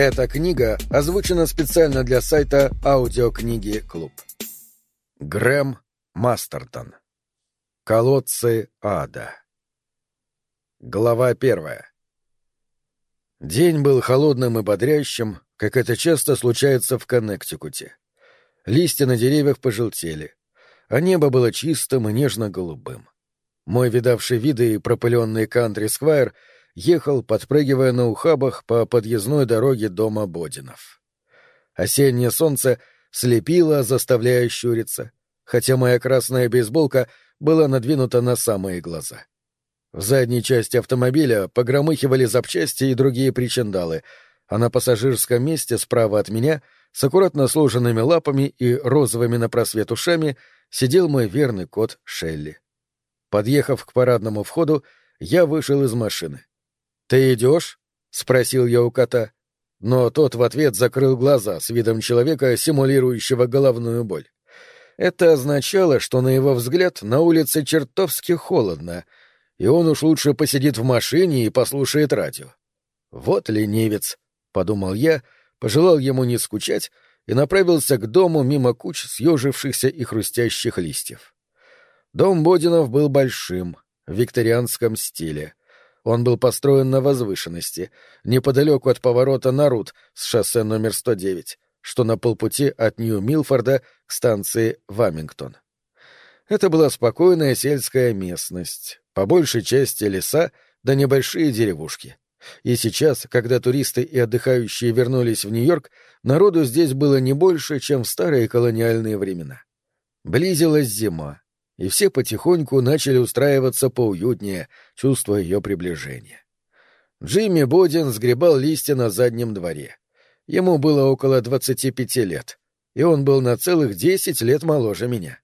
Эта книга озвучена специально для сайта Аудиокниги Клуб. Грэм Мастертон. Колодцы ада. Глава первая. День был холодным и бодрящим, как это часто случается в Коннектикуте. Листья на деревьях пожелтели, а небо было чистым и нежно-голубым. Мой видавший виды и пропыленный кантри-сквайр ехал, подпрыгивая на ухабах по подъездной дороге дома Бодинов. Осеннее солнце слепило, заставляя щуриться, хотя моя красная бейсболка была надвинута на самые глаза. В задней части автомобиля погромыхивали запчасти и другие причиндалы, а на пассажирском месте справа от меня с аккуратно сложенными лапами и розовыми на просвет ушами сидел мой верный кот Шелли. Подъехав к парадному входу, я вышел из машины. «Ты идешь?» — спросил я у кота. Но тот в ответ закрыл глаза с видом человека, симулирующего головную боль. Это означало, что, на его взгляд, на улице чертовски холодно, и он уж лучше посидит в машине и послушает радио. «Вот ленивец», — подумал я, пожелал ему не скучать и направился к дому мимо куч съежившихся и хрустящих листьев. Дом Бодинов был большим, в викторианском стиле. Он был построен на возвышенности, неподалеку от поворота на Рут с шоссе номер 109, что на полпути от Нью-Милфорда к станции Вамингтон. Это была спокойная сельская местность, по большей части леса да небольшие деревушки. И сейчас, когда туристы и отдыхающие вернулись в Нью-Йорк, народу здесь было не больше, чем в старые колониальные времена. Близилась зима, и все потихоньку начали устраиваться поуютнее, чувствуя ее приближение. Джимми Бодин сгребал листья на заднем дворе. Ему было около двадцати пяти лет, и он был на целых десять лет моложе меня.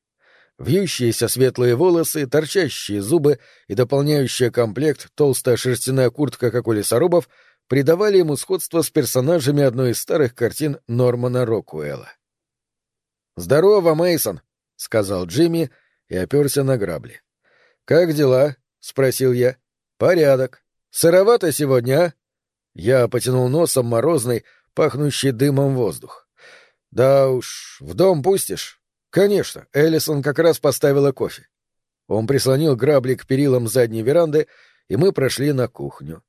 Вьющиеся светлые волосы, торчащие зубы и дополняющая комплект толстая шерстяная куртка, как у лесорубов, придавали ему сходство с персонажами одной из старых картин Нормана Рокуэлла. «Здорово, Мейсон, сказал Джимми, — и оперся на грабли. «Как дела?» — спросил я. «Порядок. Сыровато сегодня, а?» Я потянул носом морозный, пахнущий дымом воздух. «Да уж, в дом пустишь?» «Конечно, Эллисон как раз поставила кофе». Он прислонил грабли к перилам задней веранды, и мы прошли на кухню.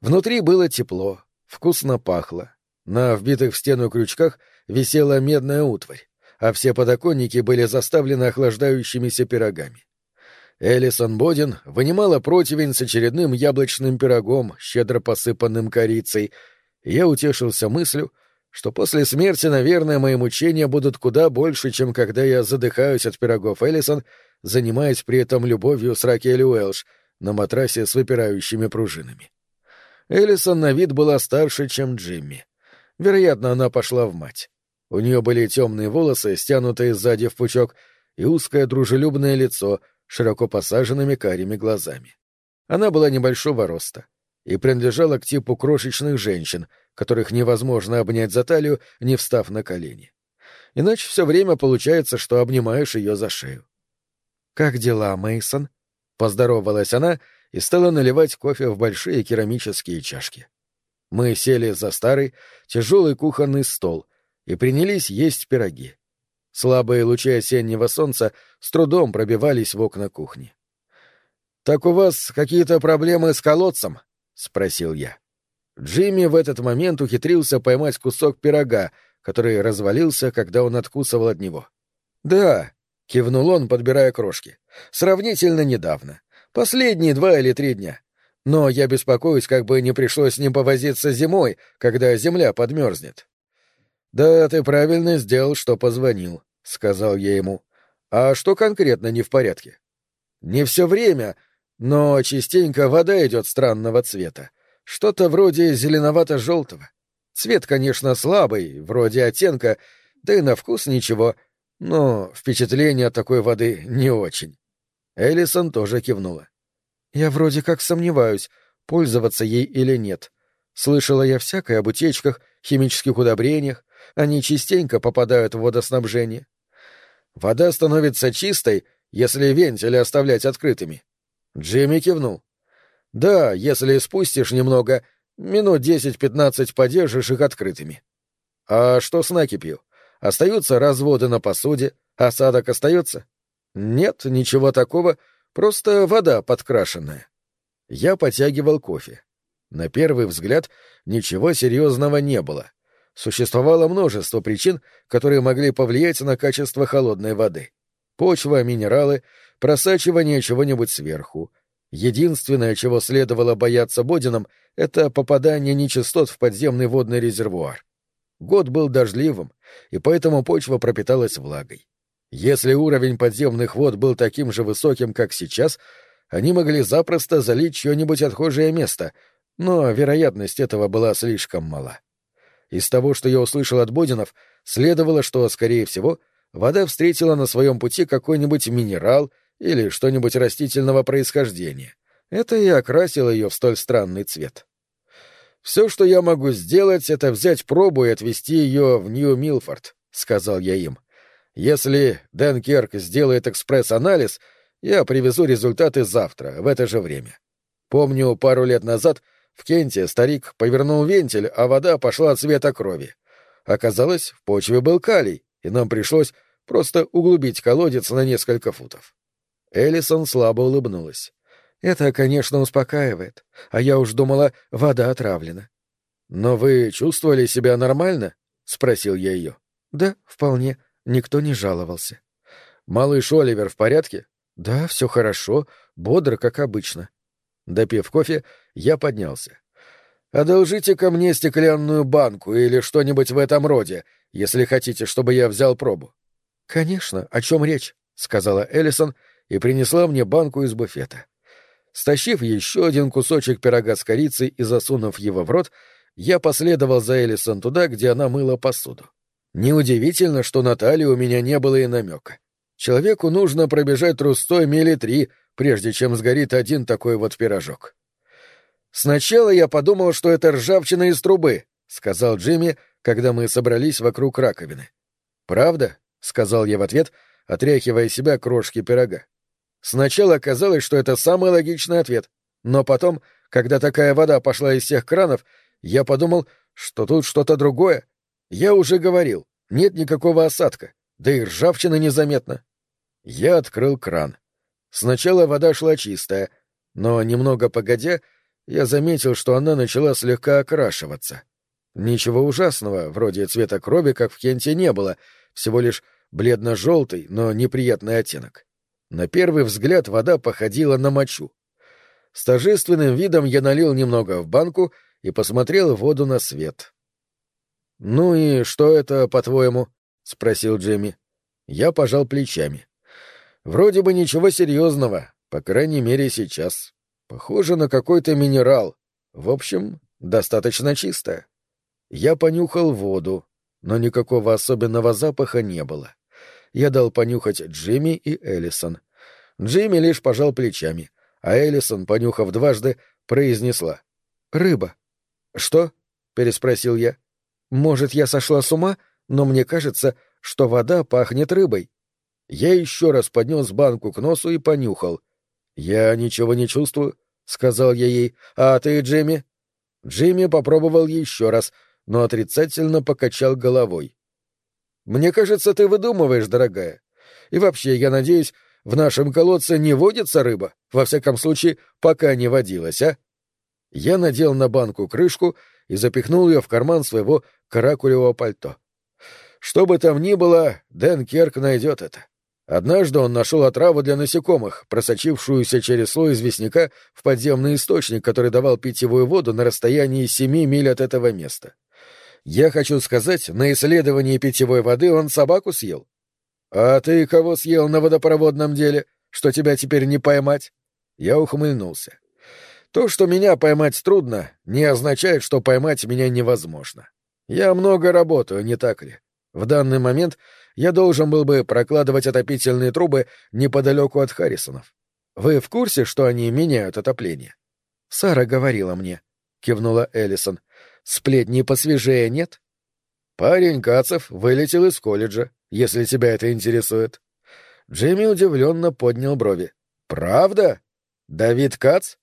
Внутри было тепло, вкусно пахло. На вбитых в стену крючках висела медная утварь а все подоконники были заставлены охлаждающимися пирогами. Элисон Бодин вынимала противень с очередным яблочным пирогом, щедро посыпанным корицей, и я утешился мыслью, что после смерти, наверное, мои мучения будут куда больше, чем когда я задыхаюсь от пирогов Элисон, занимаясь при этом любовью с Ракель Уэлш на матрасе с выпирающими пружинами. Элисон на вид была старше, чем Джимми. Вероятно, она пошла в мать. У нее были темные волосы, стянутые сзади в пучок, и узкое дружелюбное лицо, широко посаженными карими глазами. Она была небольшого роста и принадлежала к типу крошечных женщин, которых невозможно обнять за талию, не встав на колени. Иначе все время получается, что обнимаешь ее за шею. «Как дела, Мейсон? поздоровалась она и стала наливать кофе в большие керамические чашки. Мы сели за старый, тяжелый кухонный стол, и принялись есть пироги. Слабые лучи осеннего солнца с трудом пробивались в окна кухни. «Так у вас какие-то проблемы с колодцем?» — спросил я. Джимми в этот момент ухитрился поймать кусок пирога, который развалился, когда он откусывал от него. «Да», — кивнул он, подбирая крошки, — «сравнительно недавно. Последние два или три дня. Но я беспокоюсь, как бы не пришлось с ним повозиться зимой, когда земля подмерзнет». «Да, ты правильно сделал, что позвонил», — сказал я ему. «А что конкретно не в порядке?» «Не все время, но частенько вода идет странного цвета. Что-то вроде зеленовато-желтого. Цвет, конечно, слабый, вроде оттенка, да и на вкус ничего, но впечатление от такой воды не очень». Эллисон тоже кивнула. «Я вроде как сомневаюсь, пользоваться ей или нет. Слышала я всякое об утечках, химических удобрениях, они частенько попадают в водоснабжение. Вода становится чистой, если вентили оставлять открытыми. Джимми кивнул. Да, если спустишь немного, Минут десять-пятнадцать подержишь их открытыми. А что с накипью? Остаются разводы на посуде, осадок остается? Нет, ничего такого, просто вода подкрашенная. Я потягивал кофе. На первый взгляд ничего серьезного не было. Существовало множество причин, которые могли повлиять на качество холодной воды. Почва, минералы, просачивание чего-нибудь сверху. Единственное, чего следовало бояться Бодинам, это попадание нечистот в подземный водный резервуар. Год был дождливым, и поэтому почва пропиталась влагой. Если уровень подземных вод был таким же высоким, как сейчас, они могли запросто залить чье-нибудь отхожее место, но вероятность этого была слишком мала. Из того, что я услышал от Бодинов, следовало, что, скорее всего, вода встретила на своем пути какой-нибудь минерал или что-нибудь растительного происхождения. Это и окрасило ее в столь странный цвет. «Все, что я могу сделать, это взять пробу и отвезти ее в Нью-Милфорд», — сказал я им. «Если Дэн Керк сделает экспресс-анализ, я привезу результаты завтра, в это же время. Помню, пару лет назад в Кенте старик повернул вентиль, а вода пошла цвета крови. Оказалось, в почве был калий, и нам пришлось просто углубить колодец на несколько футов». Эллисон слабо улыбнулась. Это, конечно, успокаивает. А я уж думала, вода отравлена. Но вы чувствовали себя нормально? спросил я ее. Да, вполне. Никто не жаловался. Малыш Оливер в порядке? Да, все хорошо, бодро, как обычно. Допив кофе, я поднялся. одолжите ко мне стеклянную банку или что-нибудь в этом роде, если хотите, чтобы я взял пробу. Конечно, о чем речь? сказала Эллисон и принесла мне банку из буфета. Стащив еще один кусочек пирога с корицей и засунув его в рот, я последовал за Элисон туда, где она мыла посуду. Неудивительно, что на талии у меня не было и намека. Человеку нужно пробежать трустой мили три, прежде чем сгорит один такой вот пирожок. «Сначала я подумал, что это ржавчина из трубы», — сказал Джимми, когда мы собрались вокруг раковины. «Правда?» — сказал я в ответ, отряхивая себя крошки пирога. Сначала казалось, что это самый логичный ответ, но потом, когда такая вода пошла из всех кранов, я подумал, что тут что-то другое. Я уже говорил, нет никакого осадка, да и ржавчина незаметна. Я открыл кран. Сначала вода шла чистая, но немного погодя, я заметил, что она начала слегка окрашиваться. Ничего ужасного, вроде цвета крови, как в Кенте, не было, всего лишь бледно-желтый, но неприятный оттенок. На первый взгляд вода походила на мочу. С торжественным видом я налил немного в банку и посмотрел воду на свет. «Ну и что это, по-твоему?» — спросил Джимми. Я пожал плечами. «Вроде бы ничего серьезного, по крайней мере сейчас. Похоже на какой-то минерал. В общем, достаточно чистая. Я понюхал воду, но никакого особенного запаха не было я дал понюхать Джимми и Эллисон. Джимми лишь пожал плечами, а Эллисон, понюхав дважды, произнесла. «Рыба». «Что?» — переспросил я. «Может, я сошла с ума, но мне кажется, что вода пахнет рыбой». Я еще раз поднес банку к носу и понюхал. «Я ничего не чувствую», — сказал я ей. «А ты, Джимми?» Джимми попробовал еще раз, но отрицательно покачал головой. Мне кажется, ты выдумываешь, дорогая. И вообще, я надеюсь, в нашем колодце не водится рыба, во всяком случае, пока не водилась, а? Я надел на банку крышку и запихнул ее в карман своего каракулевого пальто. Что бы там ни было, Дэн Керк найдет это. Однажды он нашел отраву для насекомых, просочившуюся через слой известняка в подземный источник, который давал питьевую воду на расстоянии семи миль от этого места. Я хочу сказать, на исследовании питьевой воды он собаку съел. А ты кого съел на водопроводном деле, что тебя теперь не поймать? Я ухмыльнулся. То, что меня поймать трудно, не означает, что поймать меня невозможно. Я много работаю, не так ли? В данный момент я должен был бы прокладывать отопительные трубы неподалеку от Харрисонов. Вы в курсе, что они меняют отопление? Сара говорила мне, кивнула Эллисон. Сплетни посвежее нет? Парень Кацев вылетел из колледжа, если тебя это интересует. Джимми удивленно поднял брови. Правда? Давид Кац?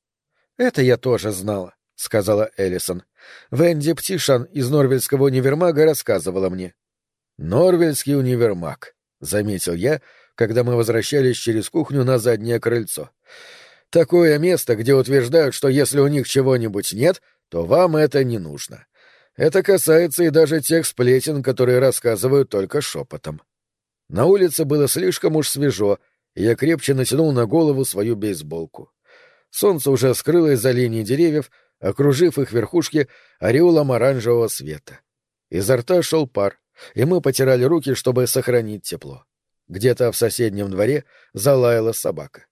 Это я тоже знала, сказала Эллисон. Венди Птишан из Норвельского универмага рассказывала мне. Норвельский универмаг, заметил я, когда мы возвращались через кухню на заднее крыльцо. Такое место, где утверждают, что если у них чего-нибудь нет, то вам это не нужно. Это касается и даже тех сплетен, которые рассказывают только шепотом. На улице было слишком уж свежо, и я крепче натянул на голову свою бейсболку. Солнце уже скрылось за линией деревьев, окружив их верхушки ореолом оранжевого света. Изо рта шел пар, и мы потирали руки, чтобы сохранить тепло. Где-то в соседнем дворе залаяла собака.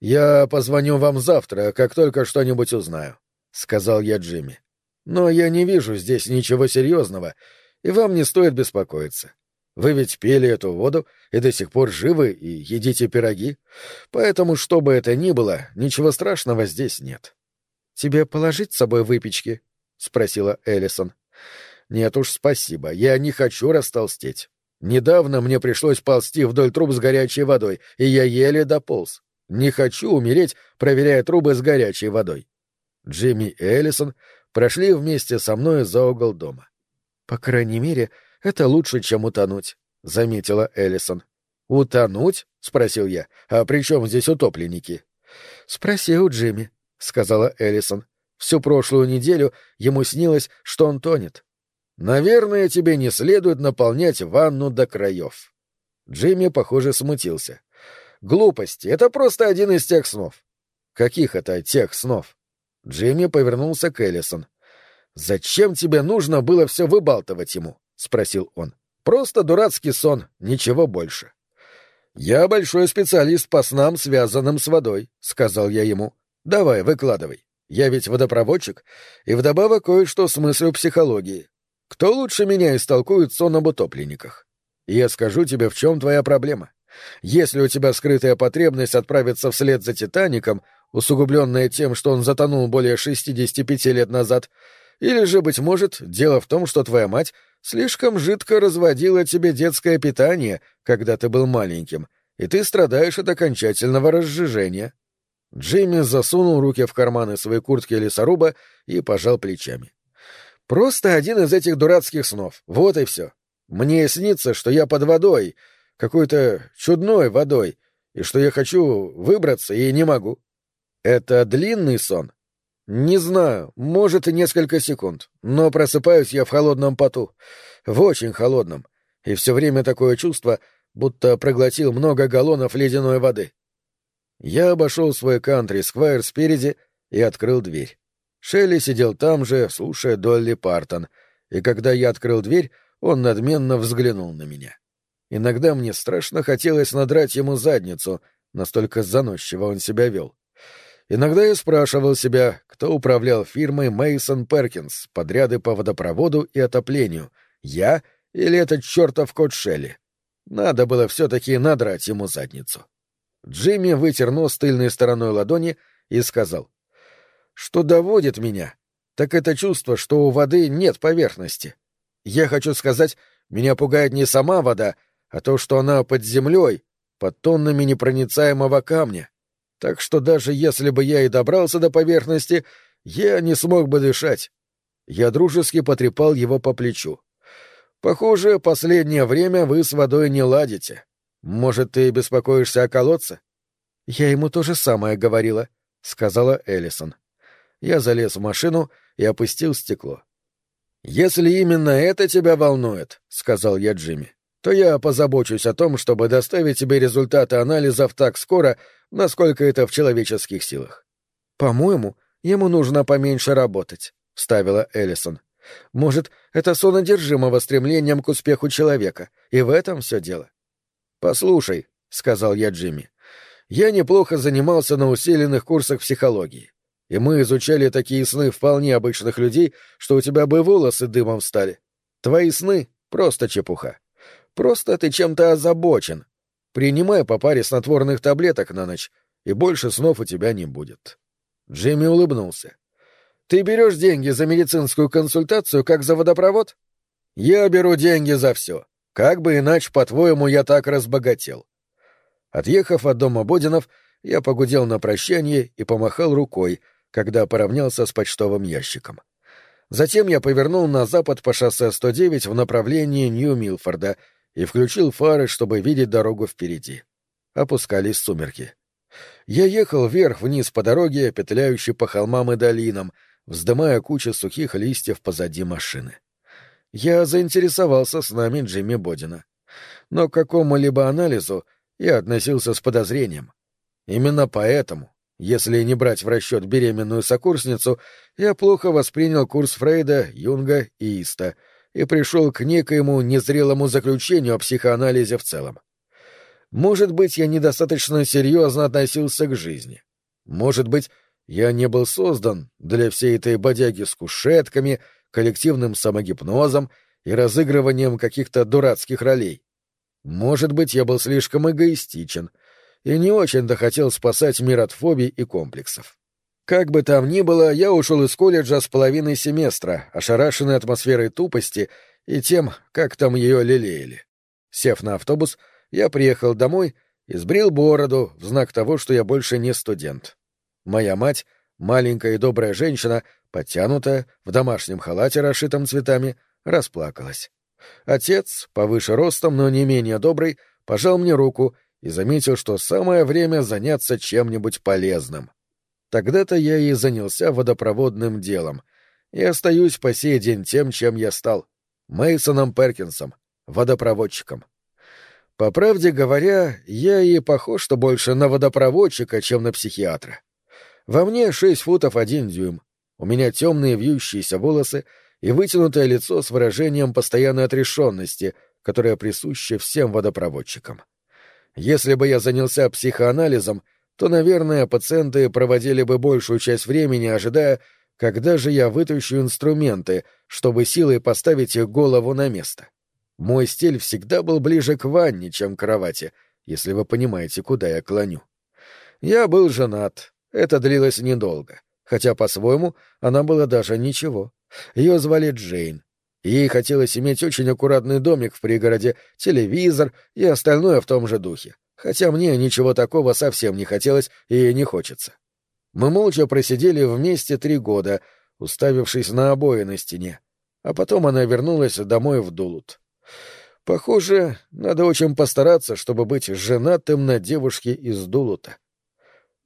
«Я позвоню вам завтра, как только что-нибудь узнаю», — сказал я Джимми. «Но я не вижу здесь ничего серьезного, и вам не стоит беспокоиться. Вы ведь пили эту воду и до сих пор живы и едите пироги, поэтому, что бы это ни было, ничего страшного здесь нет. — Тебе положить с собой выпечки? — спросила Эллисон. — Нет уж, спасибо, я не хочу растолстеть. Недавно мне пришлось ползти вдоль труб с горячей водой, и я еле дополз. Не хочу умереть, проверяя трубы с горячей водой. Джимми и Эллисон прошли вместе со мной за угол дома. По крайней мере, — это лучше, чем утонуть, — заметила Эллисон. «Утонуть?» — спросил я. «А при чем здесь утопленники?» «Спроси у Джимми», — сказала Эллисон. «Всю прошлую неделю ему снилось, что он тонет». «Наверное, тебе не следует наполнять ванну до краев». Джимми, похоже, смутился. «Глупости. Это просто один из тех снов». «Каких это тех снов?» Джимми повернулся к Эллисон. «Зачем тебе нужно было все выбалтывать ему?» — спросил он. «Просто дурацкий сон, ничего больше». «Я большой специалист по снам, связанным с водой», — сказал я ему. «Давай, выкладывай. Я ведь водопроводчик, и вдобавок кое-что смыслю психологии. Кто лучше меня истолкует сон об утопленниках? я скажу тебе, в чем твоя проблема. Если у тебя скрытая потребность отправиться вслед за Титаником, усугубленная тем, что он затонул более 65 лет назад, или же, быть может, дело в том, что твоя мать слишком жидко разводила тебе детское питание, когда ты был маленьким, и ты страдаешь от окончательного разжижения. Джимми засунул руки в карманы своей куртки лесоруба и пожал плечами. Просто один из этих дурацких снов. Вот и все. Мне снится, что я под водой, какой-то чудной водой, и что я хочу выбраться и не могу. Это длинный сон? Не знаю, может и несколько секунд, но просыпаюсь я в холодном поту, в очень холодном, и все время такое чувство, будто проглотил много галлонов ледяной воды. Я обошел свой кантри-сквайр спереди и открыл дверь. Шелли сидел там же, слушая Долли Партон, и когда я открыл дверь, он надменно взглянул на меня. Иногда мне страшно хотелось надрать ему задницу, настолько заносчиво он себя вел. Иногда я спрашивал себя, кто управлял фирмой Мейсон Перкинс, подряды по водопроводу и отоплению, я или этот чертов кот Шелли. Надо было все-таки надрать ему задницу. Джимми вытер нос тыльной стороной ладони и сказал, что доводит меня, так это чувство, что у воды нет поверхности. Я хочу сказать, меня пугает не сама вода, а то, что она под землей, под тоннами непроницаемого камня так что даже если бы я и добрался до поверхности, я не смог бы дышать. Я дружески потрепал его по плечу. Похоже, последнее время вы с водой не ладите. Может, ты беспокоишься о колодце? Я ему то же самое говорила, сказала Эллисон. Я залез в машину и опустил стекло. Если именно это тебя волнует, сказал я Джимми, то я позабочусь о том, чтобы доставить тебе результаты анализов так скоро, насколько это в человеческих силах. По-моему, ему нужно поменьше работать, вставила Эллисон. Может, это сон одержимого стремлением к успеху человека, и в этом все дело. Послушай, сказал я Джимми, я неплохо занимался на усиленных курсах психологии, и мы изучали такие сны вполне обычных людей, что у тебя бы волосы дымом стали. Твои сны — просто чепуха. Просто ты чем-то озабочен. Принимай по паре снотворных таблеток на ночь, и больше снов у тебя не будет. Джимми улыбнулся. Ты берешь деньги за медицинскую консультацию, как за водопровод? Я беру деньги за все. Как бы иначе, по-твоему, я так разбогател. Отъехав от дома Бодинов, я погудел на прощание и помахал рукой, когда поравнялся с почтовым ящиком. Затем я повернул на запад по шоссе 109 в направлении Нью-Милфорда и включил фары, чтобы видеть дорогу впереди. Опускались сумерки. Я ехал вверх-вниз по дороге, петляющей по холмам и долинам, вздымая кучу сухих листьев позади машины. Я заинтересовался с нами Джимми Бодина. Но к какому-либо анализу я относился с подозрением. Именно поэтому, если не брать в расчет беременную сокурсницу, я плохо воспринял курс Фрейда, Юнга и Иста и пришел к некоему незрелому заключению о психоанализе в целом. Может быть, я недостаточно серьезно относился к жизни. Может быть, я не был создан для всей этой бодяги с кушетками, коллективным самогипнозом и разыгрыванием каких-то дурацких ролей. Может быть, я был слишком эгоистичен — и не очень-то хотел спасать мир от фобий и комплексов. Как бы там ни было, я ушел из колледжа с половиной семестра, ошарашенный атмосферой тупости и тем, как там ее лелеяли. Сев на автобус, я приехал домой и сбрил бороду в знак того, что я больше не студент. Моя мать, маленькая и добрая женщина, подтянутая, в домашнем халате, расшитом цветами, расплакалась. Отец, повыше ростом, но не менее добрый, пожал мне руку и заметил, что самое время заняться чем-нибудь полезным. Тогда-то я и занялся водопроводным делом, и остаюсь по сей день тем, чем я стал — Мейсоном Перкинсом, водопроводчиком. По правде говоря, я и похож что больше на водопроводчика, чем на психиатра. Во мне шесть футов один дюйм, у меня темные вьющиеся волосы и вытянутое лицо с выражением постоянной отрешенности, которое присуще всем водопроводчикам. Если бы я занялся психоанализом, то, наверное, пациенты проводили бы большую часть времени, ожидая, когда же я вытащу инструменты, чтобы силой поставить их голову на место. Мой стиль всегда был ближе к ванне, чем к кровати, если вы понимаете, куда я клоню. Я был женат. Это длилось недолго. Хотя, по-своему, она была даже ничего. Ее звали Джейн. Ей хотелось иметь очень аккуратный домик в пригороде, телевизор и остальное в том же духе, хотя мне ничего такого совсем не хотелось и не хочется. Мы молча просидели вместе три года, уставившись на обои на стене, а потом она вернулась домой в Дулут. Похоже, надо очень постараться, чтобы быть женатым на девушке из Дулута.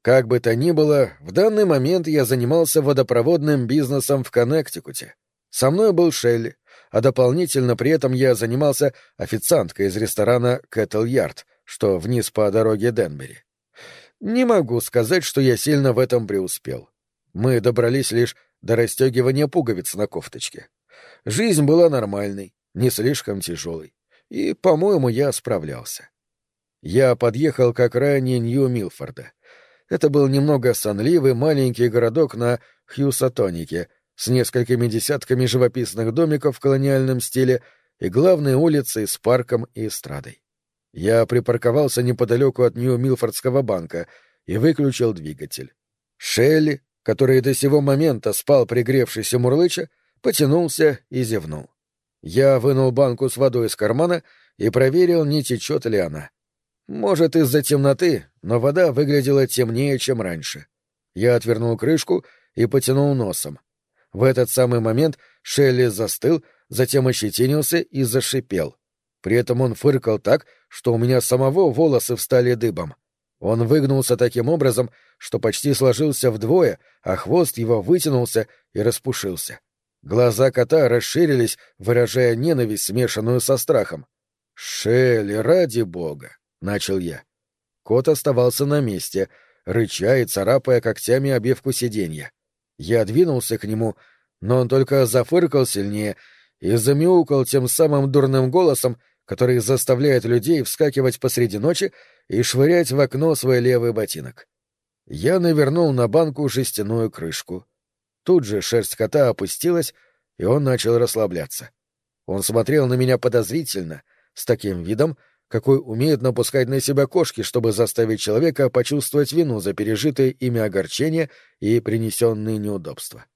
Как бы то ни было, в данный момент я занимался водопроводным бизнесом в Коннектикуте. Со мной был Шелли, а дополнительно при этом я занимался официанткой из ресторана «Кэтл Ярд», что вниз по дороге Денбери. Не могу сказать, что я сильно в этом преуспел. Мы добрались лишь до расстегивания пуговиц на кофточке. Жизнь была нормальной, не слишком тяжелой, и, по-моему, я справлялся. Я подъехал к окраине Нью-Милфорда. Это был немного сонливый маленький городок на Хьюсатонике, с несколькими десятками живописных домиков в колониальном стиле и главной улицей с парком и эстрадой. Я припарковался неподалеку от Нью-Милфордского банка и выключил двигатель. Шелли, который до сего момента спал пригревшийся мурлыча, потянулся и зевнул. Я вынул банку с водой из кармана и проверил, не течет ли она. Может, из-за темноты, но вода выглядела темнее, чем раньше. Я отвернул крышку и потянул носом. В этот самый момент Шелли застыл, затем ощетинился и зашипел. При этом он фыркал так, что у меня самого волосы встали дыбом. Он выгнулся таким образом, что почти сложился вдвое, а хвост его вытянулся и распушился. Глаза кота расширились, выражая ненависть, смешанную со страхом. «Шелли, ради бога!» — начал я. Кот оставался на месте, рыча и царапая когтями обивку сиденья. Я двинулся к нему, но он только зафыркал сильнее и замяукал тем самым дурным голосом, который заставляет людей вскакивать посреди ночи и швырять в окно свой левый ботинок. Я навернул на банку жестяную крышку. Тут же шерсть кота опустилась, и он начал расслабляться. Он смотрел на меня подозрительно, с таким видом, какой умеют напускать на себя кошки, чтобы заставить человека почувствовать вину за пережитые ими огорчения и принесенные неудобства.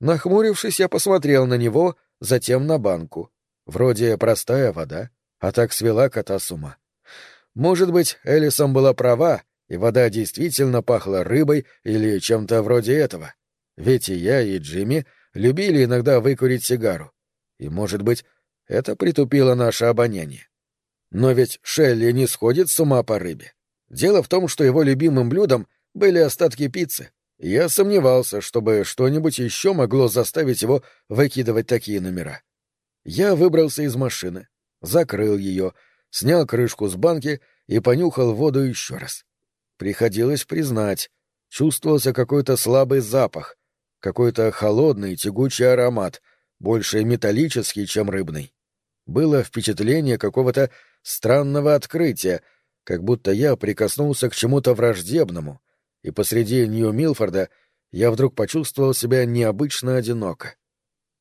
Нахмурившись, я посмотрел на него, затем на банку. Вроде простая вода, а так свела кота с ума. Может быть, Элисон была права, и вода действительно пахла рыбой или чем-то вроде этого. Ведь и я, и Джимми любили иногда выкурить сигару. И, может быть, это притупило наше обоняние. Но ведь Шелли не сходит с ума по рыбе. Дело в том, что его любимым блюдом были остатки пиццы. Я сомневался, чтобы что-нибудь еще могло заставить его выкидывать такие номера. Я выбрался из машины, закрыл ее, снял крышку с банки и понюхал воду еще раз. Приходилось признать, чувствовался какой-то слабый запах, какой-то холодный тягучий аромат, больше металлический, чем рыбный. Было впечатление какого-то странного открытия, как будто я прикоснулся к чему-то враждебному, и посреди Нью-Милфорда я вдруг почувствовал себя необычно одиноко.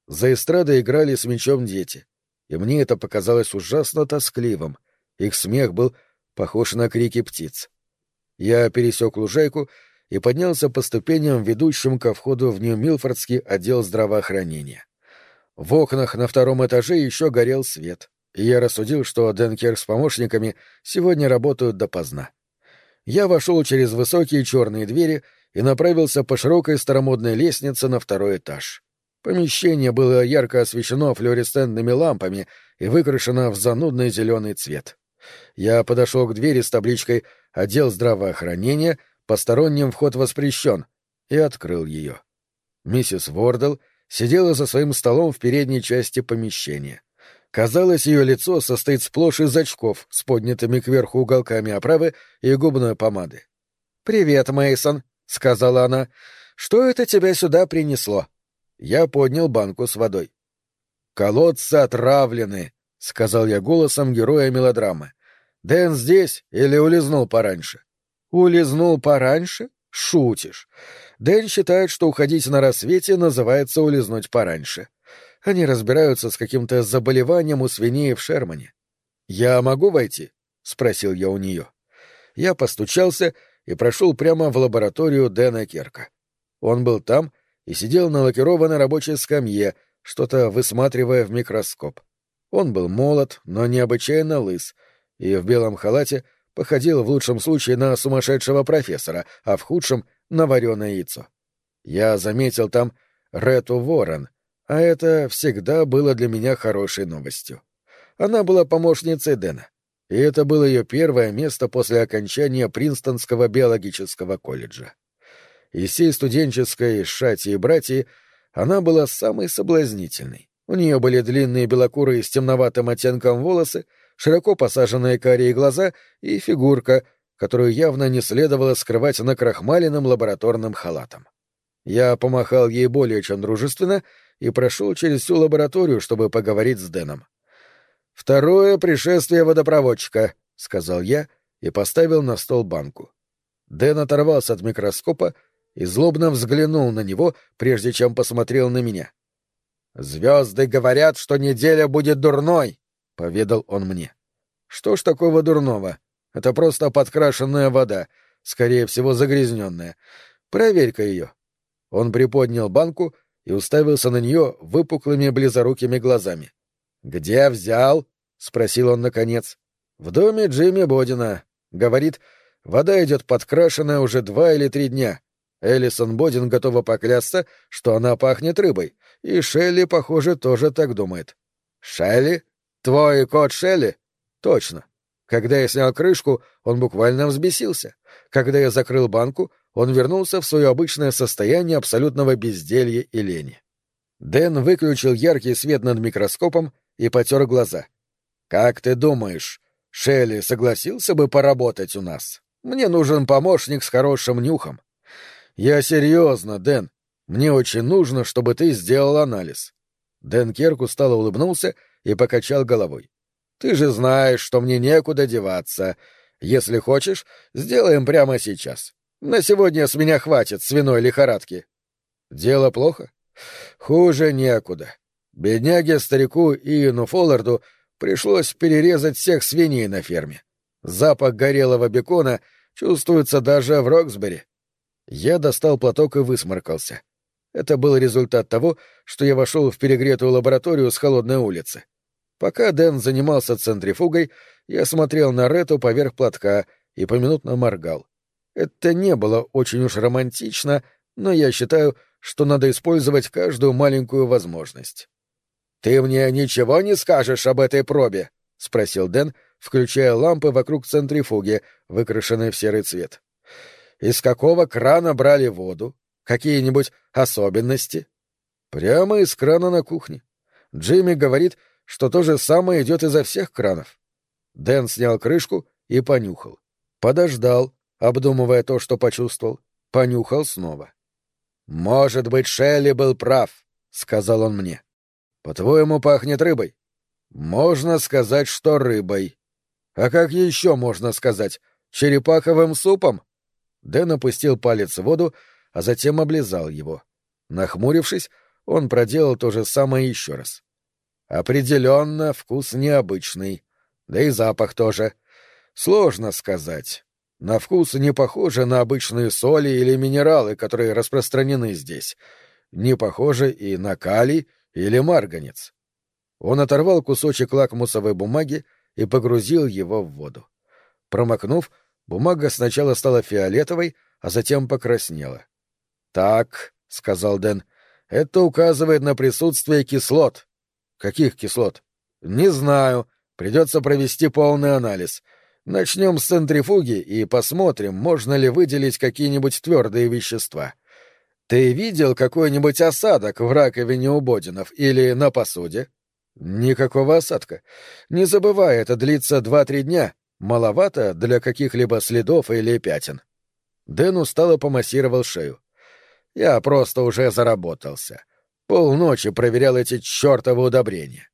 За эстрадой играли с мечом дети, и мне это показалось ужасно тоскливым. Их смех был похож на крики птиц. Я пересек лужайку и поднялся по ступеням, ведущим ко входу в Нью-Милфордский отдел здравоохранения. В окнах на втором этаже еще горел свет, и я рассудил, что Денкер с помощниками сегодня работают допоздна я вошел через высокие черные двери и направился по широкой старомодной лестнице на второй этаж. Помещение было ярко освещено флуоресцентными лампами и выкрашено в занудный зеленый цвет. Я подошел к двери с табличкой «Отдел здравоохранения. Посторонним вход воспрещен» и открыл ее. Миссис Вордл сидела за своим столом в передней части помещения. Казалось, ее лицо состоит сплошь из очков с поднятыми кверху уголками оправы и губной помады. «Привет, Мейсон, сказала она. «Что это тебя сюда принесло?» Я поднял банку с водой. «Колодцы отравлены», — сказал я голосом героя мелодрамы. «Дэн здесь или улизнул пораньше?» «Улизнул пораньше? Шутишь. Дэн считает, что уходить на рассвете называется улизнуть пораньше. Они разбираются с каким-то заболеванием у свиней в Шермане. «Я могу войти?» — спросил я у нее. Я постучался и прошел прямо в лабораторию Дэна Керка. Он был там и сидел на лакированной рабочей скамье, что-то высматривая в микроскоп. Он был молод, но необычайно лыс, и в белом халате походил в лучшем случае на сумасшедшего профессора, а в худшем — на вареное яйцо. Я заметил там Рету Ворон, а это всегда было для меня хорошей новостью. Она была помощницей Дэна, и это было ее первое место после окончания Принстонского биологического колледжа. Из всей студенческой шати и братьи она была самой соблазнительной. У нее были длинные белокурые с темноватым оттенком волосы, широко посаженные карие глаза и фигурка, которую явно не следовало скрывать накрахмаленным лабораторным халатом. Я помахал ей более чем дружественно — и прошел через всю лабораторию, чтобы поговорить с Дэном. «Второе пришествие водопроводчика», — сказал я и поставил на стол банку. Дэн оторвался от микроскопа и злобно взглянул на него, прежде чем посмотрел на меня. «Звезды говорят, что неделя будет дурной», — поведал он мне. «Что ж такого дурного? Это просто подкрашенная вода, скорее всего, загрязненная. Проверь-ка ее». Он приподнял банку и уставился на нее выпуклыми близорукими глазами. «Где взял?» — спросил он наконец. «В доме Джимми Бодина. Говорит, вода идет подкрашенная уже два или три дня. Элисон Бодин готова поклясться, что она пахнет рыбой, и Шелли, похоже, тоже так думает». «Шелли? Твой кот Шелли?» «Точно. Когда я снял крышку, он буквально взбесился. Когда я закрыл банку, он вернулся в свое обычное состояние абсолютного безделья и лени. Дэн выключил яркий свет над микроскопом и потер глаза. «Как ты думаешь, Шелли согласился бы поработать у нас? Мне нужен помощник с хорошим нюхом». «Я серьезно, Дэн. Мне очень нужно, чтобы ты сделал анализ». Дэн Керк устало улыбнулся и покачал головой. «Ты же знаешь, что мне некуда деваться. Если хочешь, сделаем прямо сейчас. На сегодня с меня хватит свиной лихорадки. Дело плохо? Хуже некуда. Бедняге-старику Иену Фолларду пришлось перерезать всех свиней на ферме. Запах горелого бекона чувствуется даже в Роксбери. Я достал платок и высморкался. Это был результат того, что я вошел в перегретую лабораторию с холодной улицы. Пока Дэн занимался центрифугой, я смотрел на Рету поверх платка и поминутно моргал. Это не было очень уж романтично, но я считаю, что надо использовать каждую маленькую возможность. «Ты мне ничего не скажешь об этой пробе?» — спросил Дэн, включая лампы вокруг центрифуги, выкрашенные в серый цвет. «Из какого крана брали воду? Какие-нибудь особенности?» «Прямо из крана на кухне. Джимми говорит, что то же самое идет изо всех кранов». Дэн снял крышку и понюхал. Подождал, обдумывая то, что почувствовал. Понюхал снова. «Может быть, Шелли был прав», — сказал он мне. «По-твоему, пахнет рыбой?» «Можно сказать, что рыбой». «А как еще можно сказать? Черепаховым супом?» Дэн опустил палец в воду, а затем облизал его. Нахмурившись, он проделал то же самое еще раз. Определенно, вкус необычный. Да и запах тоже. Сложно сказать. На вкус не похоже на обычные соли или минералы, которые распространены здесь. Не похоже и на калий или марганец. Он оторвал кусочек лакмусовой бумаги и погрузил его в воду. Промокнув, бумага сначала стала фиолетовой, а затем покраснела. «Так», — сказал Дэн, — «это указывает на присутствие кислот». «Каких кислот?» «Не знаю. Придется провести полный анализ. Начнем с центрифуги и посмотрим, можно ли выделить какие-нибудь твердые вещества. Ты видел какой-нибудь осадок в раковине у Бодинов или на посуде? Никакого осадка. Не забывай, это длится два-три дня. Маловато для каких-либо следов или пятен. Дэн устало помассировал шею. Я просто уже заработался. Полночи проверял эти чертовы удобрения.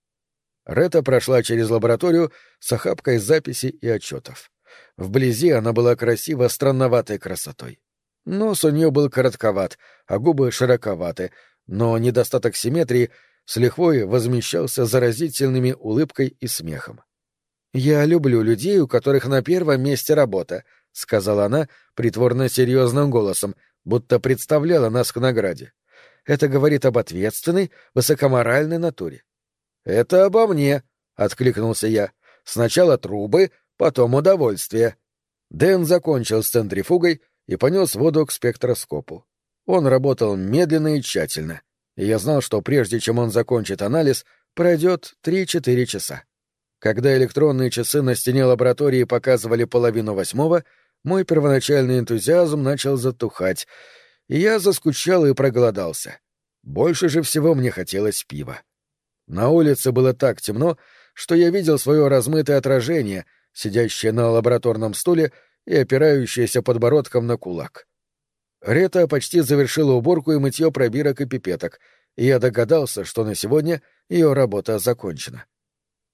Рета прошла через лабораторию с охапкой записей и отчетов. Вблизи она была красива странноватой красотой. Нос у нее был коротковат, а губы широковаты, но недостаток симметрии с лихвой возмещался заразительными улыбкой и смехом. «Я люблю людей, у которых на первом месте работа», — сказала она притворно серьезным голосом, будто представляла нас к награде. «Это говорит об ответственной, высокоморальной натуре. «Это обо мне», — откликнулся я. «Сначала трубы, потом удовольствие». Дэн закончил с центрифугой и понес воду к спектроскопу. Он работал медленно и тщательно, и я знал, что прежде чем он закончит анализ, пройдет три-четыре часа. Когда электронные часы на стене лаборатории показывали половину восьмого, мой первоначальный энтузиазм начал затухать, и я заскучал и проголодался. Больше же всего мне хотелось пива. На улице было так темно, что я видел свое размытое отражение, сидящее на лабораторном стуле и опирающееся подбородком на кулак. Рета почти завершила уборку и мытье пробирок и пипеток, и я догадался, что на сегодня ее работа закончена.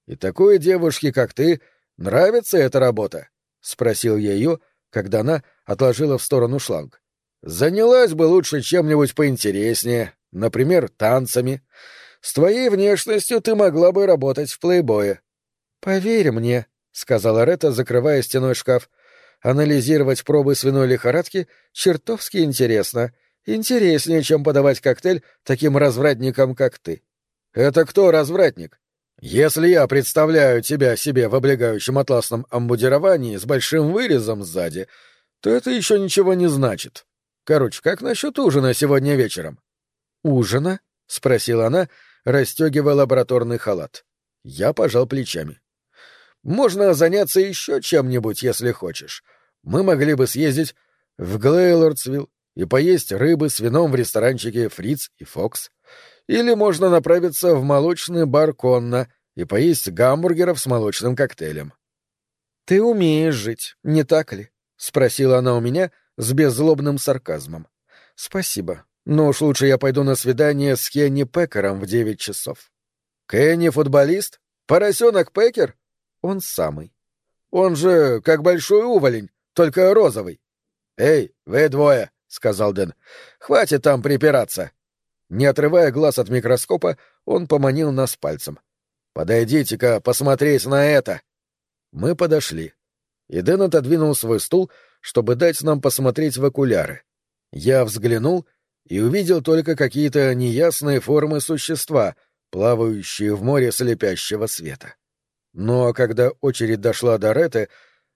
«И такой девушке, как ты, нравится эта работа?» — спросил я ее, когда она отложила в сторону шланг. «Занялась бы лучше чем-нибудь поинтереснее, например, танцами. С твоей внешностью ты могла бы работать в плейбое. — Поверь мне, — сказала Ретта, закрывая стеной шкаф, — анализировать пробы свиной лихорадки чертовски интересно. Интереснее, чем подавать коктейль таким развратникам, как ты. — Это кто развратник? Если я представляю тебя себе в облегающем атласном амбудировании с большим вырезом сзади, то это еще ничего не значит. Короче, как насчет ужина сегодня вечером? — Ужина? — спросила она, расстегивая лабораторный халат. Я пожал плечами. «Можно заняться еще чем-нибудь, если хочешь. Мы могли бы съездить в Глейлордсвилл и поесть рыбы с вином в ресторанчике «Фриц» и «Фокс». Или можно направиться в молочный бар «Конна» и поесть гамбургеров с молочным коктейлем. «Ты умеешь жить, не так ли?» — спросила она у меня с беззлобным сарказмом. «Спасибо. Но уж лучше я пойду на свидание с Кенни Пекером в девять часов. Кенни футболист? Поросенок Пекер? Он самый. Он же как большой уволень, только розовый. Эй, вы двое, сказал Дэн. Хватит там припираться. Не отрывая глаз от микроскопа, он поманил нас пальцем. Подойдите-ка посмотреть на это. Мы подошли. И Дэн отодвинул свой стул, чтобы дать нам посмотреть в окуляры. Я взглянул — и увидел только какие-то неясные формы существа, плавающие в море слепящего света. Но когда очередь дошла до Реты,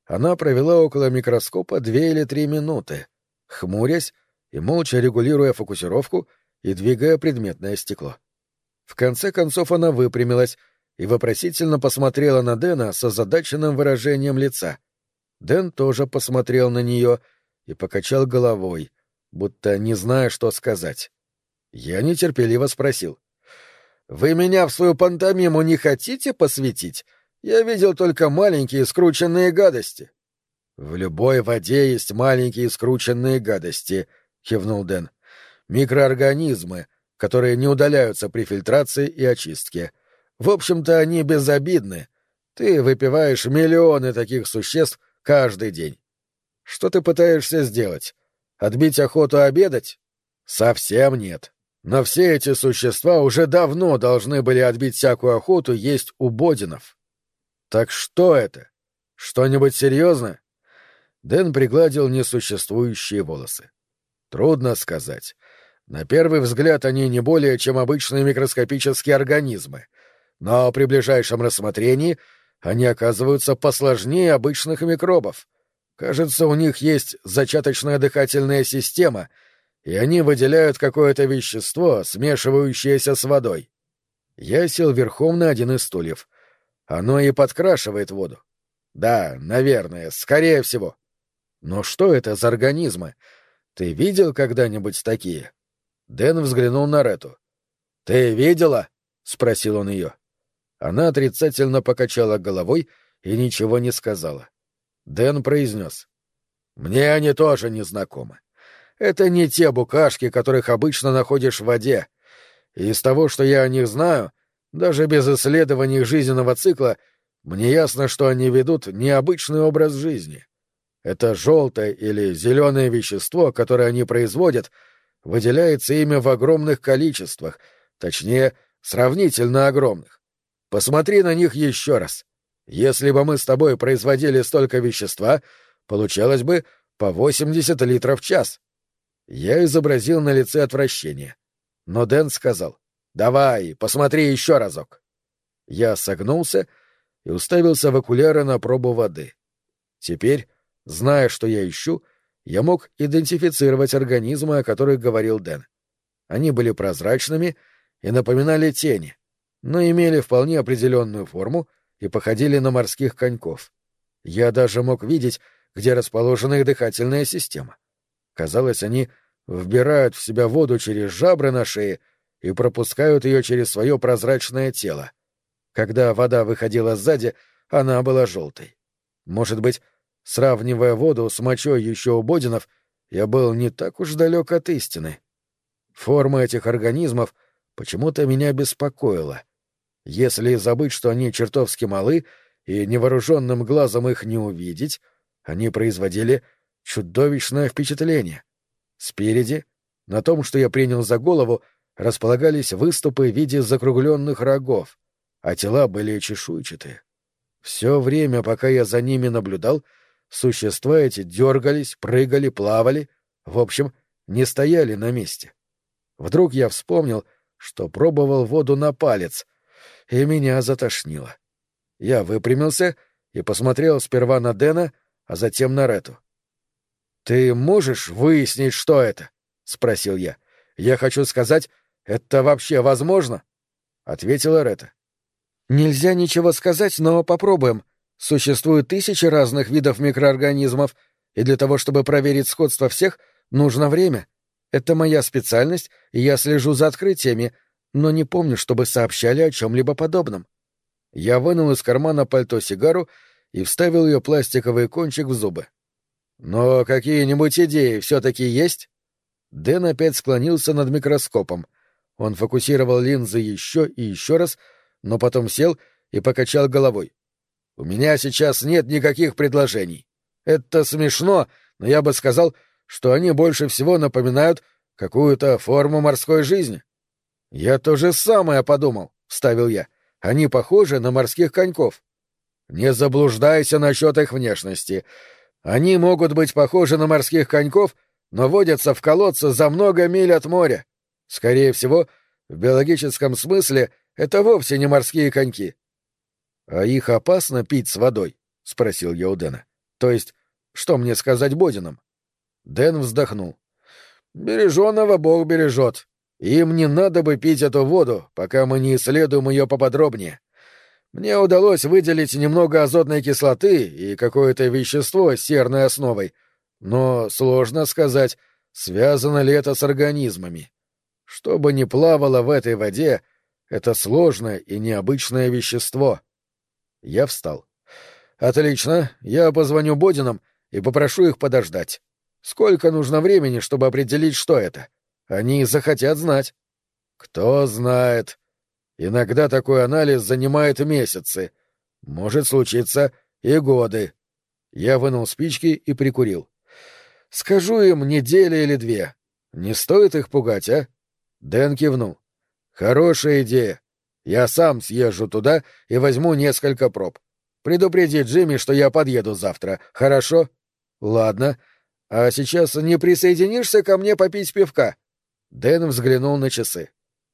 она провела около микроскопа две или три минуты, хмурясь и молча регулируя фокусировку и двигая предметное стекло. В конце концов она выпрямилась и вопросительно посмотрела на Дэна с озадаченным выражением лица. Дэн тоже посмотрел на нее и покачал головой, будто не зная, что сказать. Я нетерпеливо спросил. «Вы меня в свою пантомиму не хотите посвятить? Я видел только маленькие скрученные гадости». «В любой воде есть маленькие скрученные гадости», — кивнул Дэн. «Микроорганизмы, которые не удаляются при фильтрации и очистке. В общем-то, они безобидны. Ты выпиваешь миллионы таких существ каждый день. Что ты пытаешься сделать? Отбить охоту обедать? Совсем нет. Но все эти существа уже давно должны были отбить всякую охоту есть у бодинов. Так что это? Что-нибудь серьезное? Дэн пригладил несуществующие волосы. Трудно сказать. На первый взгляд они не более, чем обычные микроскопические организмы. Но при ближайшем рассмотрении они оказываются посложнее обычных микробов. Кажется, у них есть зачаточная дыхательная система, и они выделяют какое-то вещество, смешивающееся с водой. Я сел верхом на один из стульев. Оно и подкрашивает воду. Да, наверное, скорее всего. Но что это за организмы? Ты видел когда-нибудь такие? Дэн взглянул на Рету. Ты видела? спросил он ее. Она отрицательно покачала головой и ничего не сказала. Дэн произнес. «Мне они тоже не знакомы. Это не те букашки, которых обычно находишь в воде. И из того, что я о них знаю, даже без исследований жизненного цикла, мне ясно, что они ведут необычный образ жизни. Это желтое или зеленое вещество, которое они производят, выделяется ими в огромных количествах, точнее, сравнительно огромных. Посмотри на них еще раз. Если бы мы с тобой производили столько вещества, получалось бы по 80 литров в час. Я изобразил на лице отвращение. Но Дэн сказал, «Давай, посмотри еще разок». Я согнулся и уставился в окуляры на пробу воды. Теперь, зная, что я ищу, я мог идентифицировать организмы, о которых говорил Дэн. Они были прозрачными и напоминали тени, но имели вполне определенную форму и походили на морских коньков. Я даже мог видеть, где расположена их дыхательная система. Казалось, они вбирают в себя воду через жабры на шее и пропускают ее через свое прозрачное тело. Когда вода выходила сзади, она была желтой. Может быть, сравнивая воду с мочой еще у бодинов, я был не так уж далек от истины. Форма этих организмов почему-то меня беспокоила — если забыть, что они чертовски малы, и невооруженным глазом их не увидеть, они производили чудовищное впечатление. Спереди, на том, что я принял за голову, располагались выступы в виде закругленных рогов, а тела были чешуйчатые. Все время, пока я за ними наблюдал, существа эти дергались, прыгали, плавали, в общем, не стояли на месте. Вдруг я вспомнил, что пробовал воду на палец, и меня затошнило. Я выпрямился и посмотрел сперва на Дэна, а затем на Рету. «Ты можешь выяснить, что это?» — спросил я. «Я хочу сказать, это вообще возможно?» — ответила Рета. «Нельзя ничего сказать, но попробуем. Существует тысячи разных видов микроорганизмов, и для того, чтобы проверить сходство всех, нужно время. Это моя специальность, и я слежу за открытиями, но не помню, чтобы сообщали о чем-либо подобном. Я вынул из кармана пальто сигару и вставил ее пластиковый кончик в зубы. «Но какие-нибудь идеи все-таки есть?» Дэн опять склонился над микроскопом. Он фокусировал линзы еще и еще раз, но потом сел и покачал головой. «У меня сейчас нет никаких предложений. Это смешно, но я бы сказал, что они больше всего напоминают какую-то форму морской жизни. «Я то же самое подумал», — вставил я. «Они похожи на морских коньков». «Не заблуждайся насчет их внешности. Они могут быть похожи на морских коньков, но водятся в колодце за много миль от моря. Скорее всего, в биологическом смысле это вовсе не морские коньки». «А их опасно пить с водой?» — спросил я у Дэна. То есть, что мне сказать Бодинам? Дэн вздохнул. Береженого Бог бережет. Им не надо бы пить эту воду, пока мы не исследуем ее поподробнее. Мне удалось выделить немного азотной кислоты и какое-то вещество с серной основой, но сложно сказать, связано ли это с организмами. Что бы ни плавало в этой воде, это сложное и необычное вещество. Я встал. Отлично, я позвоню Бодинам и попрошу их подождать. Сколько нужно времени, чтобы определить, что это? Они захотят знать. Кто знает. Иногда такой анализ занимает месяцы. Может случиться и годы. Я вынул спички и прикурил. Скажу им недели или две. Не стоит их пугать, а? Дэн кивнул. Хорошая идея. Я сам съезжу туда и возьму несколько проб. Предупреди Джимми, что я подъеду завтра, хорошо? Ладно. А сейчас не присоединишься ко мне попить пивка? Дэн взглянул на часы.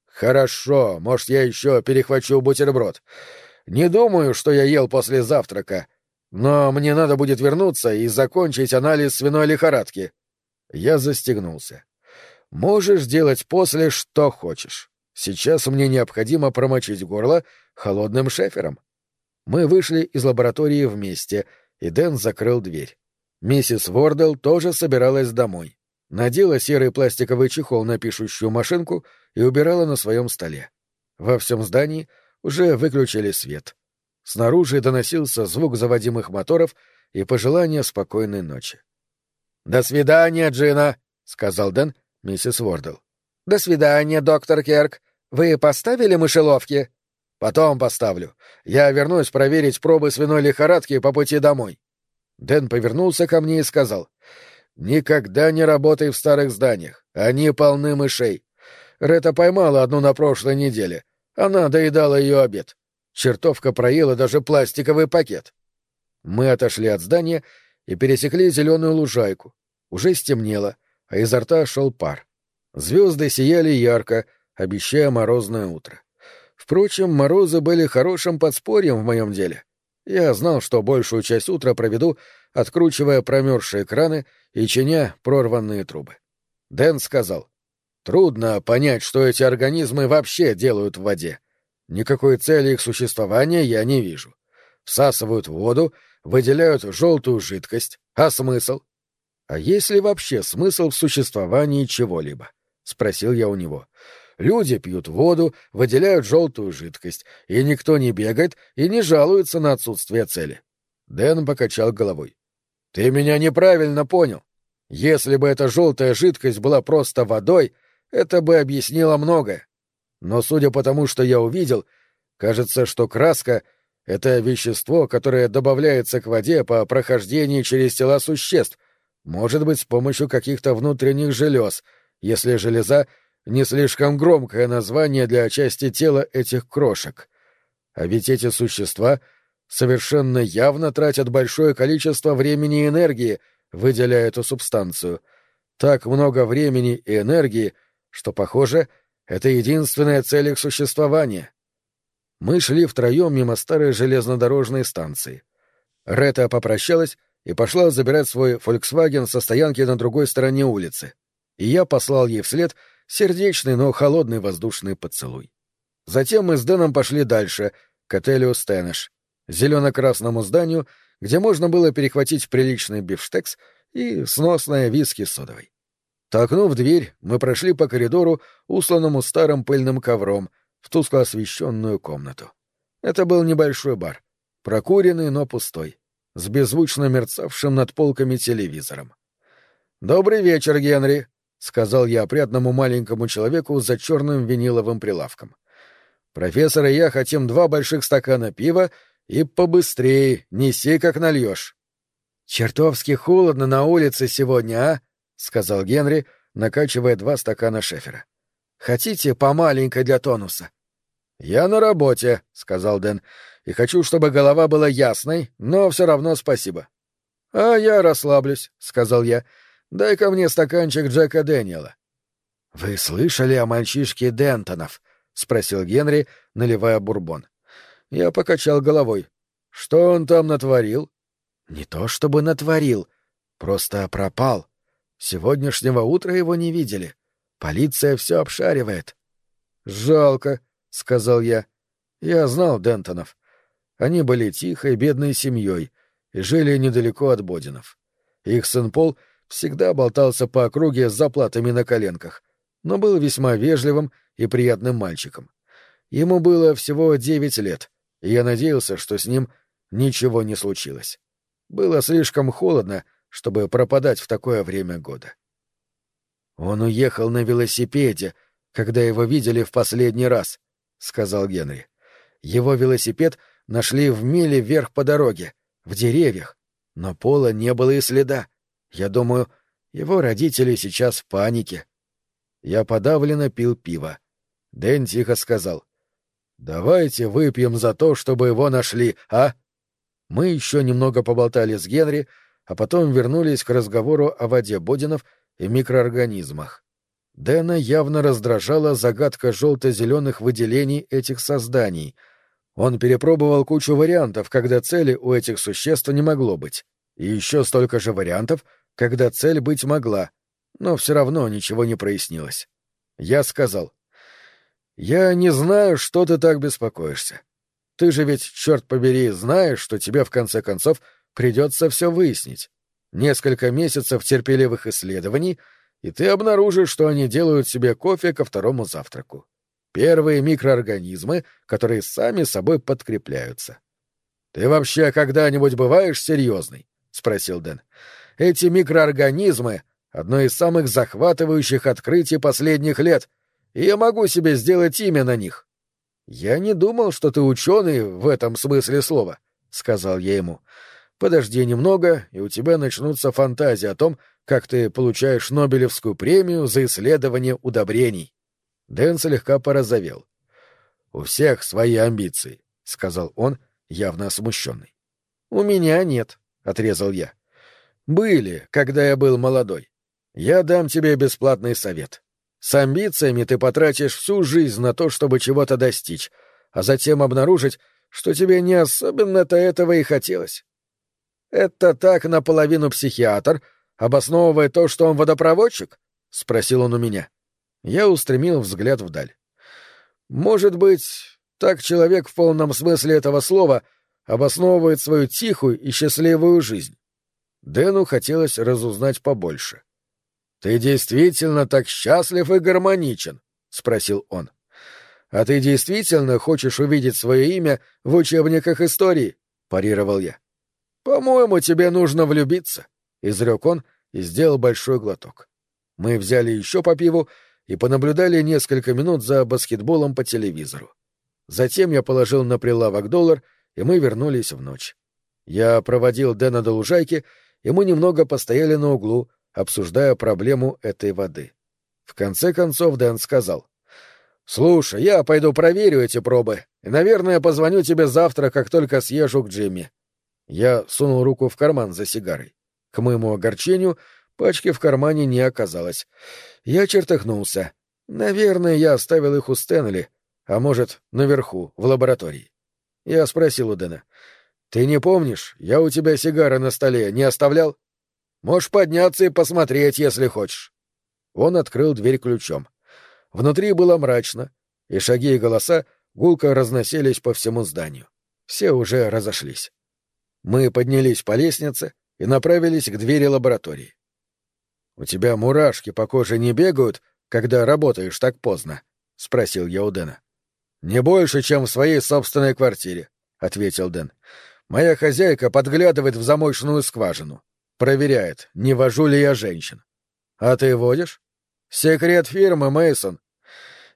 Хорошо, может, я еще перехвачу бутерброд. Не думаю, что я ел после завтрака, но мне надо будет вернуться и закончить анализ свиной лихорадки. Я застегнулся. Можешь делать после что хочешь. Сейчас мне необходимо промочить горло холодным шефером. Мы вышли из лаборатории вместе, и Дэн закрыл дверь. Миссис Вордел тоже собиралась домой. Надела серый пластиковый чехол на пишущую машинку и убирала на своем столе. Во всем здании уже выключили свет. Снаружи доносился звук заводимых моторов и пожелание спокойной ночи. «До свидания, Джина!» — сказал Дэн, миссис Вордел. «До свидания, доктор Керк. Вы поставили мышеловки?» «Потом поставлю. Я вернусь проверить пробы свиной лихорадки по пути домой». Дэн повернулся ко мне и сказал. «Никогда не работай в старых зданиях. Они полны мышей. Рета поймала одну на прошлой неделе. Она доедала ее обед. Чертовка проела даже пластиковый пакет». Мы отошли от здания и пересекли зеленую лужайку. Уже стемнело, а изо рта шел пар. Звезды сияли ярко, обещая морозное утро. Впрочем, морозы были хорошим подспорьем в моем деле. Я знал, что большую часть утра проведу, откручивая промерзшие краны и чиня прорванные трубы. Дэн сказал, «Трудно понять, что эти организмы вообще делают в воде. Никакой цели их существования я не вижу. Всасывают воду, выделяют желтую жидкость. А смысл? А есть ли вообще смысл в существовании чего-либо? — спросил я у него. Люди пьют воду, выделяют желтую жидкость, и никто не бегает и не жалуется на отсутствие цели. Дэн покачал головой. Ты меня неправильно понял. Если бы эта желтая жидкость была просто водой, это бы объяснило многое. Но судя по тому, что я увидел, кажется, что краска — это вещество, которое добавляется к воде по прохождении через тела существ, может быть, с помощью каких-то внутренних желез, если железа не слишком громкое название для части тела этих крошек. А ведь эти существа совершенно явно тратят большое количество времени и энергии, выделяя эту субстанцию. Так много времени и энергии, что, похоже, это единственная цель их существования. Мы шли втроем мимо старой железнодорожной станции. Рета попрощалась и пошла забирать свой «Фольксваген» со стоянки на другой стороне улицы. И я послал ей вслед — сердечный, но холодный воздушный поцелуй. Затем мы с Дэном пошли дальше, к отелю Стэнеш, зелено-красному зданию, где можно было перехватить приличный бифштекс и сносное виски с содовой. Толкнув дверь, мы прошли по коридору, усланному старым пыльным ковром, в тускло освещенную комнату. Это был небольшой бар, прокуренный, но пустой, с беззвучно мерцавшим над полками телевизором. «Добрый вечер, Генри», — сказал я опрятному маленькому человеку за черным виниловым прилавком. «Профессор и я хотим два больших стакана пива и побыстрее, неси, как нальешь». «Чертовски холодно на улице сегодня, а?» — сказал Генри, накачивая два стакана шефера. «Хотите по маленькой для тонуса?» «Я на работе», — сказал Дэн, — «и хочу, чтобы голова была ясной, но все равно спасибо». «А я расслаблюсь», — сказал я, — Дай-ка мне стаканчик Джека Дэниела. — Вы слышали о мальчишке Дентонов? — спросил Генри, наливая бурбон. Я покачал головой. — Что он там натворил? — Не то чтобы натворил, просто пропал. Сегодняшнего утра его не видели. Полиция все обшаривает. Жалко, сказал я. Я знал Дентонов. Они были тихой, бедной семьей и жили недалеко от Бодинов. Их сын Пол всегда болтался по округе с заплатами на коленках, но был весьма вежливым и приятным мальчиком. Ему было всего девять лет, и я надеялся, что с ним ничего не случилось. Было слишком холодно, чтобы пропадать в такое время года. «Он уехал на велосипеде, когда его видели в последний раз», — сказал Генри. «Его велосипед нашли в миле вверх по дороге, в деревьях, но пола не было и следа. Я думаю, его родители сейчас в панике». Я подавленно пил пиво. Дэн тихо сказал. «Давайте выпьем за то, чтобы его нашли, а?» Мы еще немного поболтали с Генри, а потом вернулись к разговору о воде Бодинов и микроорганизмах. Дэна явно раздражала загадка желто-зеленых выделений этих созданий. Он перепробовал кучу вариантов, когда цели у этих существ не могло быть, и еще столько же вариантов, когда цель быть могла, но все равно ничего не прояснилось. Я сказал, «Я не знаю, что ты так беспокоишься. Ты же ведь, черт побери, знаешь, что тебе в конце концов придется все выяснить. Несколько месяцев терпеливых исследований, и ты обнаружишь, что они делают себе кофе ко второму завтраку. Первые микроорганизмы, которые сами собой подкрепляются. «Ты вообще когда-нибудь бываешь серьезный?» — спросил Дэн. «Эти микроорганизмы — одно из самых захватывающих открытий последних лет, и я могу себе сделать имя на них. «Я не думал, что ты ученый в этом смысле слова», — сказал я ему. «Подожди немного, и у тебя начнутся фантазии о том, как ты получаешь Нобелевскую премию за исследование удобрений». Дэн слегка порозовел. «У всех свои амбиции», — сказал он, явно смущенный. «У меня нет», — отрезал я. «Были, когда я был молодой. Я дам тебе бесплатный совет. С амбициями ты потратишь всю жизнь на то, чтобы чего-то достичь, а затем обнаружить, что тебе не особенно-то этого и хотелось. Это так наполовину психиатр обосновывает то, что он водопроводчик? — спросил он у меня. Я устремил взгляд вдаль. Может быть, так человек в полном смысле этого слова обосновывает свою тихую и счастливую жизнь. Дэну хотелось разузнать побольше. «Ты действительно так счастлив и гармоничен?» — спросил он. «А ты действительно хочешь увидеть свое имя в учебниках истории?» — парировал я. «По-моему, тебе нужно влюбиться», — изрек он и сделал большой глоток. Мы взяли еще по пиву и понаблюдали несколько минут за баскетболом по телевизору. Затем я положил на прилавок доллар, и мы вернулись в ночь. Я проводил Дэна до лужайки, и мы немного постояли на углу, обсуждая проблему этой воды. В конце концов Дэн сказал. «Слушай, я пойду проверю эти пробы, и, наверное, позвоню тебе завтра, как только съезжу к Джимми». Я сунул руку в карман за сигарой. К моему огорчению, пачки в кармане не оказалось. Я чертыхнулся. Наверное, я оставил их у Стэнли, а может, наверху, в лаборатории. Я спросил у Дэна. «Ты не помнишь, я у тебя сигары на столе не оставлял?» Можешь подняться и посмотреть, если хочешь. Он открыл дверь ключом. Внутри было мрачно, и шаги и голоса гулко разносились по всему зданию. Все уже разошлись. Мы поднялись по лестнице и направились к двери лаборатории. «У тебя мурашки по коже не бегают, когда работаешь так поздно?» — спросил я у Дэна. «Не больше, чем в своей собственной квартире», — ответил Дэн. «Моя хозяйка подглядывает в замочную скважину. Проверяет, не вожу ли я женщин. А ты водишь? Секрет фирмы, Мейсон.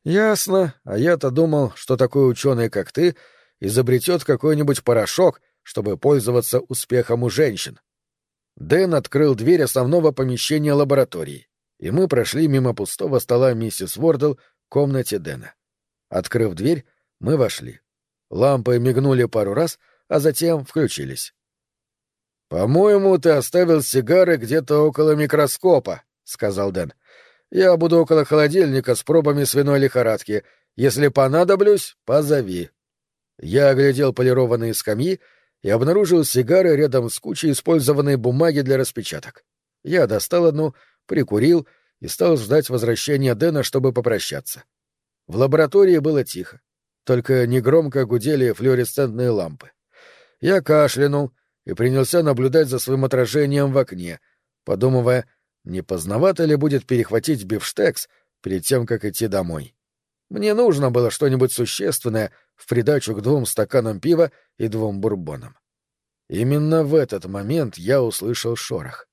Ясно, а я-то думал, что такой ученый, как ты, изобретет какой-нибудь порошок, чтобы пользоваться успехом у женщин. Дэн открыл дверь основного помещения лаборатории, и мы прошли мимо пустого стола миссис Вордл в комнате Дэна. Открыв дверь, мы вошли. Лампы мигнули пару раз, а затем включились. «По-моему, ты оставил сигары где-то около микроскопа», — сказал Дэн. «Я буду около холодильника с пробами свиной лихорадки. Если понадоблюсь, позови». Я оглядел полированные скамьи и обнаружил сигары рядом с кучей использованной бумаги для распечаток. Я достал одну, прикурил и стал ждать возвращения Дэна, чтобы попрощаться. В лаборатории было тихо, только негромко гудели флуоресцентные лампы. Я кашлянул и принялся наблюдать за своим отражением в окне, подумывая, не поздновато ли будет перехватить бифштекс перед тем, как идти домой. Мне нужно было что-нибудь существенное в придачу к двум стаканам пива и двум бурбонам. Именно в этот момент я услышал шорох.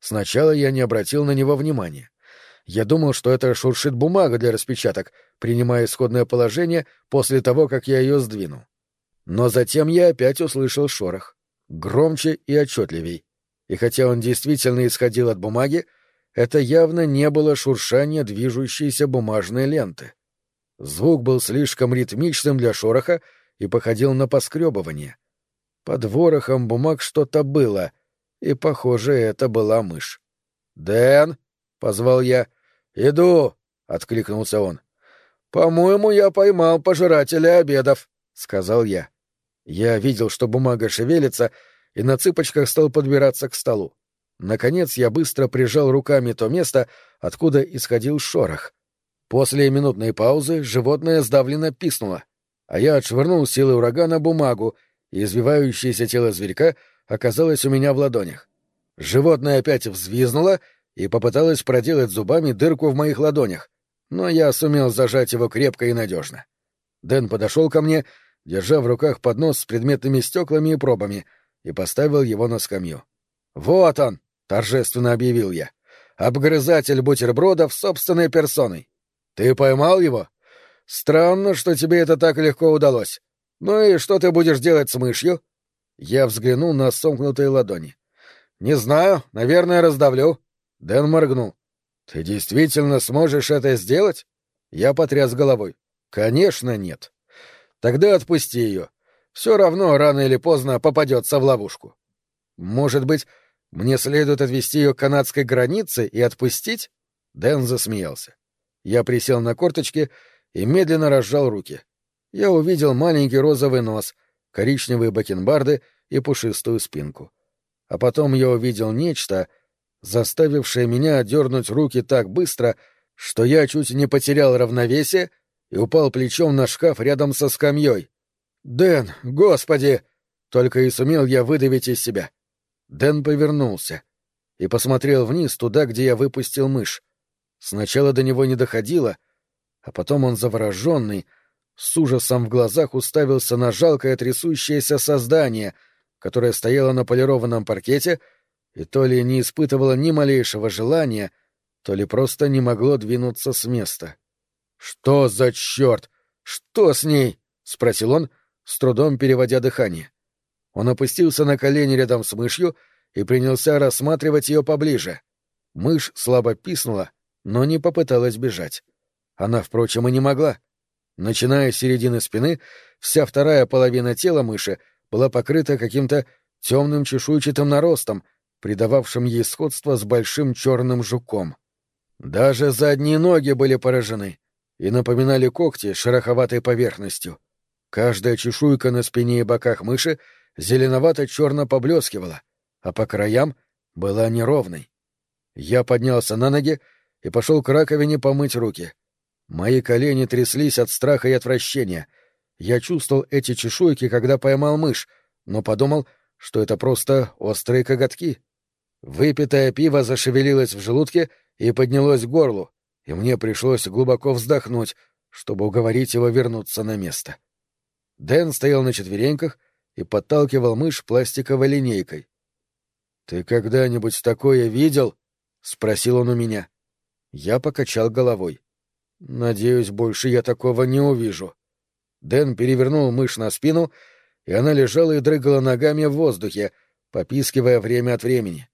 Сначала я не обратил на него внимания. Я думал, что это шуршит бумага для распечаток, принимая исходное положение после того, как я ее сдвинул. Но затем я опять услышал шорох. Громче и отчетливей. И хотя он действительно исходил от бумаги, это явно не было шуршание движущейся бумажной ленты. Звук был слишком ритмичным для шороха и походил на поскребывание. Под ворохом бумаг что-то было, и, похоже, это была мышь. «Дэн!» — позвал я. «Иду!» — откликнулся он. «По-моему, я поймал пожирателя обедов», — сказал я. Я видел, что бумага шевелится, и на цыпочках стал подбираться к столу. Наконец я быстро прижал руками то место, откуда исходил шорох. После минутной паузы животное сдавленно писнуло, а я отшвырнул силой урагана бумагу, и извивающееся тело зверька оказалось у меня в ладонях. Животное опять взвизнуло и попыталось проделать зубами дырку в моих ладонях, но я сумел зажать его крепко и надежно. Дэн подошел ко мне, держа в руках поднос с предметными стеклами и пробами, и поставил его на скамью. «Вот он!» — торжественно объявил я. «Обгрызатель бутербродов собственной персоной. Ты поймал его? Странно, что тебе это так легко удалось. Ну и что ты будешь делать с мышью?» Я взглянул на сомкнутые ладони. «Не знаю, наверное, раздавлю». Дэн моргнул. «Ты действительно сможешь это сделать?» Я потряс головой. «Конечно, нет». «Тогда отпусти ее. Все равно рано или поздно попадется в ловушку». «Может быть, мне следует отвести ее к канадской границе и отпустить?» Дэн засмеялся. Я присел на корточки и медленно разжал руки. Я увидел маленький розовый нос, коричневые бакенбарды и пушистую спинку. А потом я увидел нечто, заставившее меня дернуть руки так быстро, что я чуть не потерял равновесие и упал плечом на шкаф рядом со скамьей. «Дэн, господи!» — только и сумел я выдавить из себя. Дэн повернулся и посмотрел вниз туда, где я выпустил мышь. Сначала до него не доходило, а потом он завороженный, с ужасом в глазах уставился на жалкое трясущееся создание, которое стояло на полированном паркете и то ли не испытывало ни малейшего желания, то ли просто не могло двинуться с места. «Что за черт? Что с ней?» — спросил он, с трудом переводя дыхание. Он опустился на колени рядом с мышью и принялся рассматривать ее поближе. Мышь слабо писнула, но не попыталась бежать. Она, впрочем, и не могла. Начиная с середины спины, вся вторая половина тела мыши была покрыта каким-то темным чешуйчатым наростом, придававшим ей сходство с большим черным жуком. Даже задние ноги были поражены и напоминали когти шероховатой поверхностью. Каждая чешуйка на спине и боках мыши зеленовато-черно поблескивала, а по краям была неровной. Я поднялся на ноги и пошел к раковине помыть руки. Мои колени тряслись от страха и отвращения. Я чувствовал эти чешуйки, когда поймал мышь, но подумал, что это просто острые коготки. Выпитое пиво зашевелилось в желудке и поднялось к горлу, и мне пришлось глубоко вздохнуть, чтобы уговорить его вернуться на место. Дэн стоял на четвереньках и подталкивал мышь пластиковой линейкой. «Ты когда-нибудь такое видел?» — спросил он у меня. Я покачал головой. Надеюсь, больше я такого не увижу. Дэн перевернул мышь на спину, и она лежала и дрыгала ногами в воздухе, попискивая время от времени.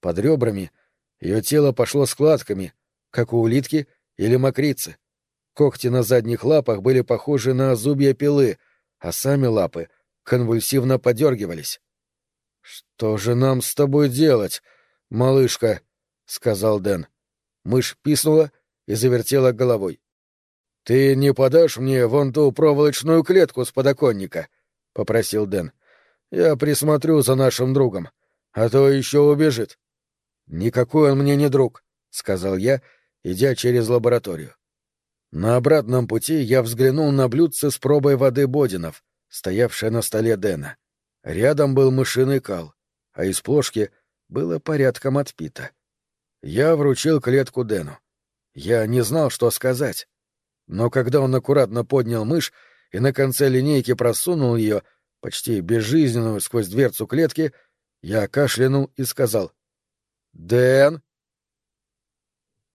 Под ребрами ее тело пошло складками, как у улитки или мокрицы. Когти на задних лапах были похожи на зубья пилы, а сами лапы конвульсивно подергивались. — Что же нам с тобой делать, малышка? — сказал Дэн. Мышь писнула и завертела головой. — Ты не подашь мне вон ту проволочную клетку с подоконника? — попросил Дэн. — Я присмотрю за нашим другом, а то еще убежит. Никакой он мне не друг, сказал я, идя через лабораторию. На обратном пути я взглянул на блюдце с пробой воды Бодинов, стоявшее на столе Дэна. Рядом был мышиный кал, а из плошки было порядком отпито. Я вручил клетку Дэну. Я не знал, что сказать. Но когда он аккуратно поднял мышь и на конце линейки просунул ее, почти безжизненную сквозь дверцу клетки, я кашлянул и сказал. «Дэн!»